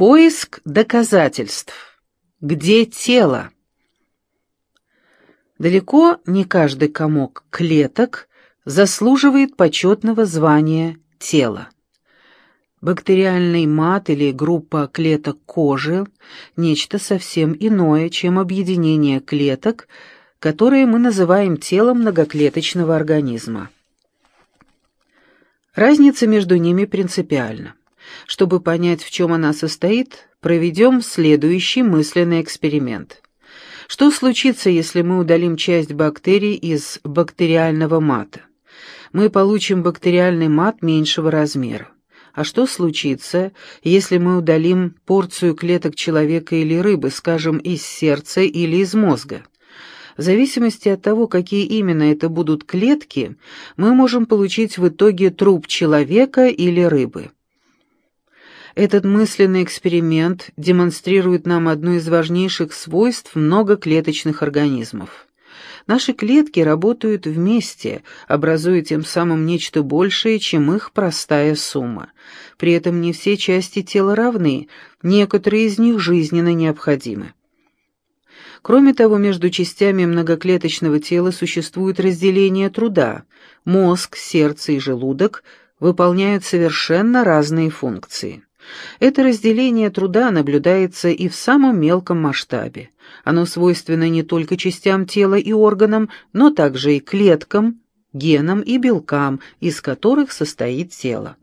Поиск доказательств. Где тело? Далеко не каждый комок клеток заслуживает почетного звания тела. Бактериальный мат или группа клеток кожи – нечто совсем иное, чем объединение клеток, которые мы называем телом многоклеточного организма. Разница между ними принципиальна. Чтобы понять, в чем она состоит, проведем следующий мысленный эксперимент. Что случится, если мы удалим часть бактерий из бактериального мата? Мы получим бактериальный мат меньшего размера. А что случится, если мы удалим порцию клеток человека или рыбы, скажем, из сердца или из мозга? В зависимости от того, какие именно это будут клетки, мы можем получить в итоге труп человека или рыбы. Этот мысленный эксперимент демонстрирует нам одно из важнейших свойств многоклеточных организмов. Наши клетки работают вместе, образуя тем самым нечто большее, чем их простая сумма. При этом не все части тела равны, некоторые из них жизненно необходимы. Кроме того, между частями многоклеточного тела существует разделение труда. Мозг, сердце и желудок выполняют совершенно разные функции. Это разделение труда наблюдается и в самом мелком масштабе. Оно свойственно не только частям тела и органам, но также и клеткам, генам и белкам, из которых состоит тело.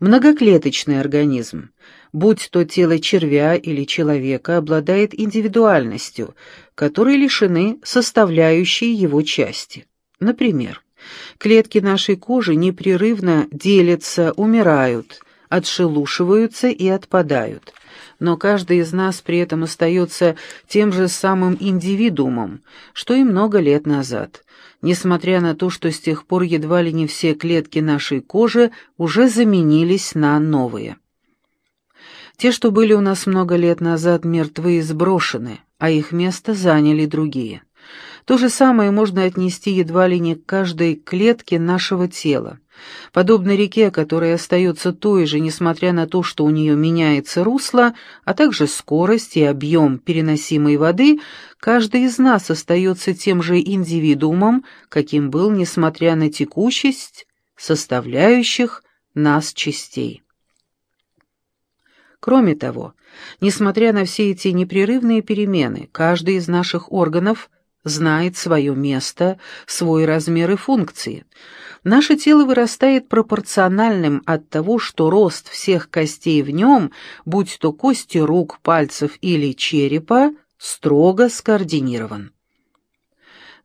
Многоклеточный организм, будь то тело червя или человека, обладает индивидуальностью, которой лишены составляющие его части. Например, Клетки нашей кожи непрерывно делятся, умирают, отшелушиваются и отпадают. Но каждый из нас при этом остается тем же самым индивидуумом, что и много лет назад, несмотря на то, что с тех пор едва ли не все клетки нашей кожи уже заменились на новые. Те, что были у нас много лет назад, мертвы и сброшены, а их место заняли другие. То же самое можно отнести едва ли не к каждой клетке нашего тела. Подобно реке, которая остается той же, несмотря на то, что у нее меняется русло, а также скорость и объем переносимой воды, каждый из нас остается тем же индивидуумом, каким был, несмотря на текучесть составляющих нас частей. Кроме того, несмотря на все эти непрерывные перемены, каждый из наших органов – знает свое место, свой размер и функции. Наше тело вырастает пропорциональным от того, что рост всех костей в нем, будь то кости рук, пальцев или черепа, строго скоординирован.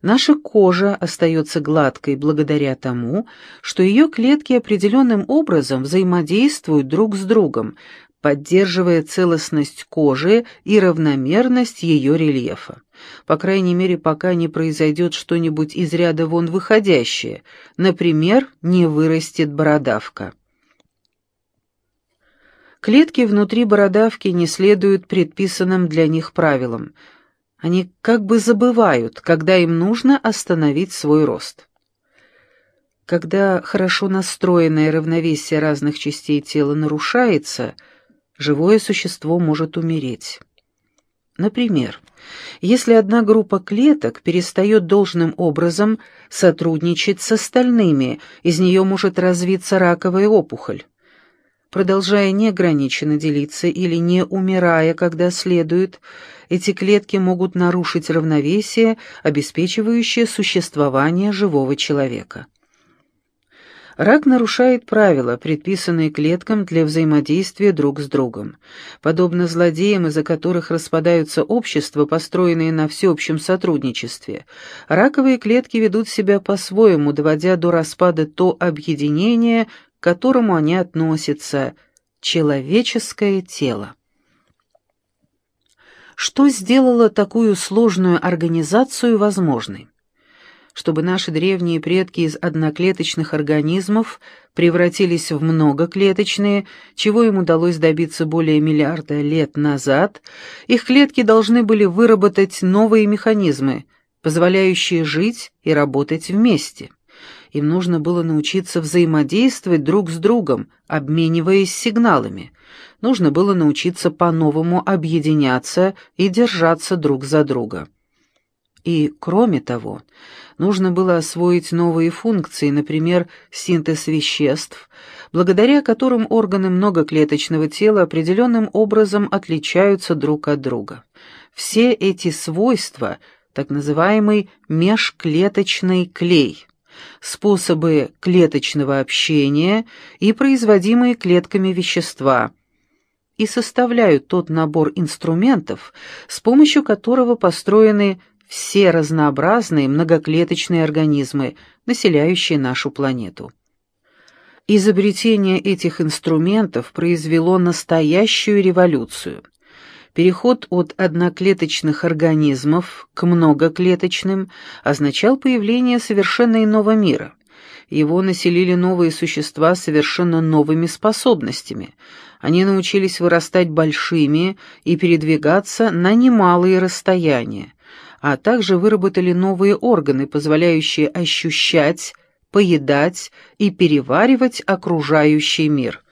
Наша кожа остается гладкой благодаря тому, что ее клетки определенным образом взаимодействуют друг с другом, поддерживая целостность кожи и равномерность ее рельефа. По крайней мере, пока не произойдет что-нибудь из ряда вон выходящее, например, не вырастет бородавка. Клетки внутри бородавки не следуют предписанным для них правилам. Они как бы забывают, когда им нужно остановить свой рост. Когда хорошо настроенное равновесие разных частей тела нарушается – живое существо может умереть. Например, если одна группа клеток перестает должным образом сотрудничать с остальными, из нее может развиться раковая опухоль. Продолжая неограниченно делиться или не умирая, когда следует, эти клетки могут нарушить равновесие, обеспечивающее существование живого человека. Рак нарушает правила, предписанные клеткам для взаимодействия друг с другом. Подобно злодеям, из-за которых распадаются общества, построенные на всеобщем сотрудничестве, раковые клетки ведут себя по-своему, доводя до распада то объединение, к которому они относятся – человеческое тело. Что сделало такую сложную организацию возможной? Чтобы наши древние предки из одноклеточных организмов превратились в многоклеточные, чего им удалось добиться более миллиарда лет назад, их клетки должны были выработать новые механизмы, позволяющие жить и работать вместе. Им нужно было научиться взаимодействовать друг с другом, обмениваясь сигналами. Нужно было научиться по-новому объединяться и держаться друг за друга. И, кроме того, нужно было освоить новые функции, например, синтез веществ, благодаря которым органы многоклеточного тела определенным образом отличаются друг от друга. Все эти свойства – так называемый межклеточный клей, способы клеточного общения и производимые клетками вещества – и составляют тот набор инструментов, с помощью которого построены все разнообразные многоклеточные организмы, населяющие нашу планету. Изобретение этих инструментов произвело настоящую революцию. Переход от одноклеточных организмов к многоклеточным означал появление совершенно иного мира. Его населили новые существа совершенно новыми способностями. Они научились вырастать большими и передвигаться на немалые расстояния а также выработали новые органы, позволяющие ощущать, поедать и переваривать окружающий мир.